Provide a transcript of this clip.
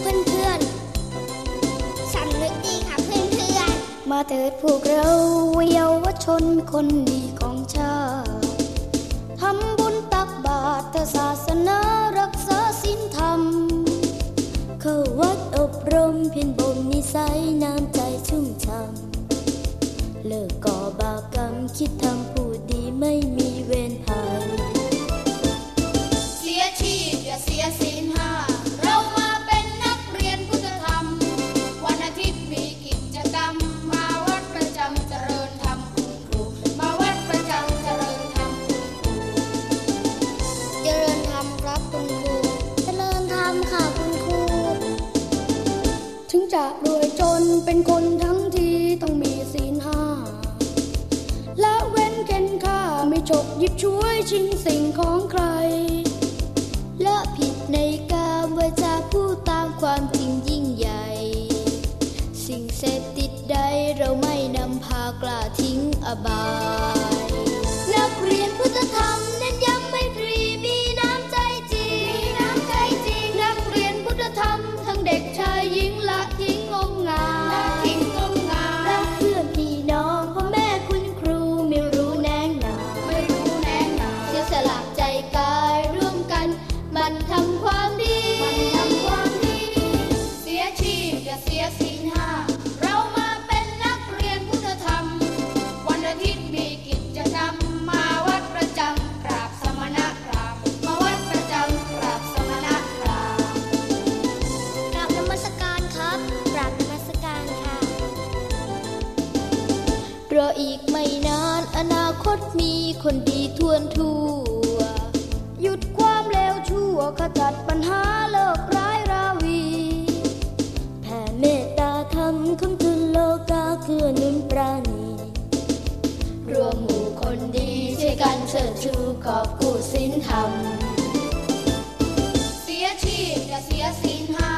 เพื่อนๆสำนึกดีค่ะเพื่อนๆ มาเถิดพวกเราเยาวชนคนดีของชาติทำบุญตักบาตรศาสนารักษาศีลธรรม เขาวัดอบรมเพียรบ่มนิสัยน้ำใจชุ่มช่ำเลิกก่อบาปกรรมคิดทำผู้ดีไม่ ถึงจะรวยจนเป็นคนทั้งทีต้องมีศีลห้าละเว้นเกินค่าไม่ฉกหยิบช่วยชิงสิ่งของใคร และผิดในกามวาจาพูดตามความจริงยิ่งใหญ่ สิ่งเสพติดใดเราไม่นำพากล้าทิ้งอบาย นักเรียนพุทธธร รออีกไม่นานอนาคตมีคนดีทวนทั่ว หยุดความเลวชั่วขจัดปัญหาเลิกร้ายราวีแผ่เมตตาธรรมคำจุนโลกาเกื้อหนุนปราณีรวมหมู่คนดีช่วยกันเชิดชูกอบกู้สินธรรม เสียชีพอย่าเสียศีลห้า